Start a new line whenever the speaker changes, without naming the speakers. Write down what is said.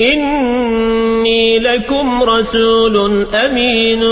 إِنِّي لَكُمْ رَسُولٌ أَمِينٌ.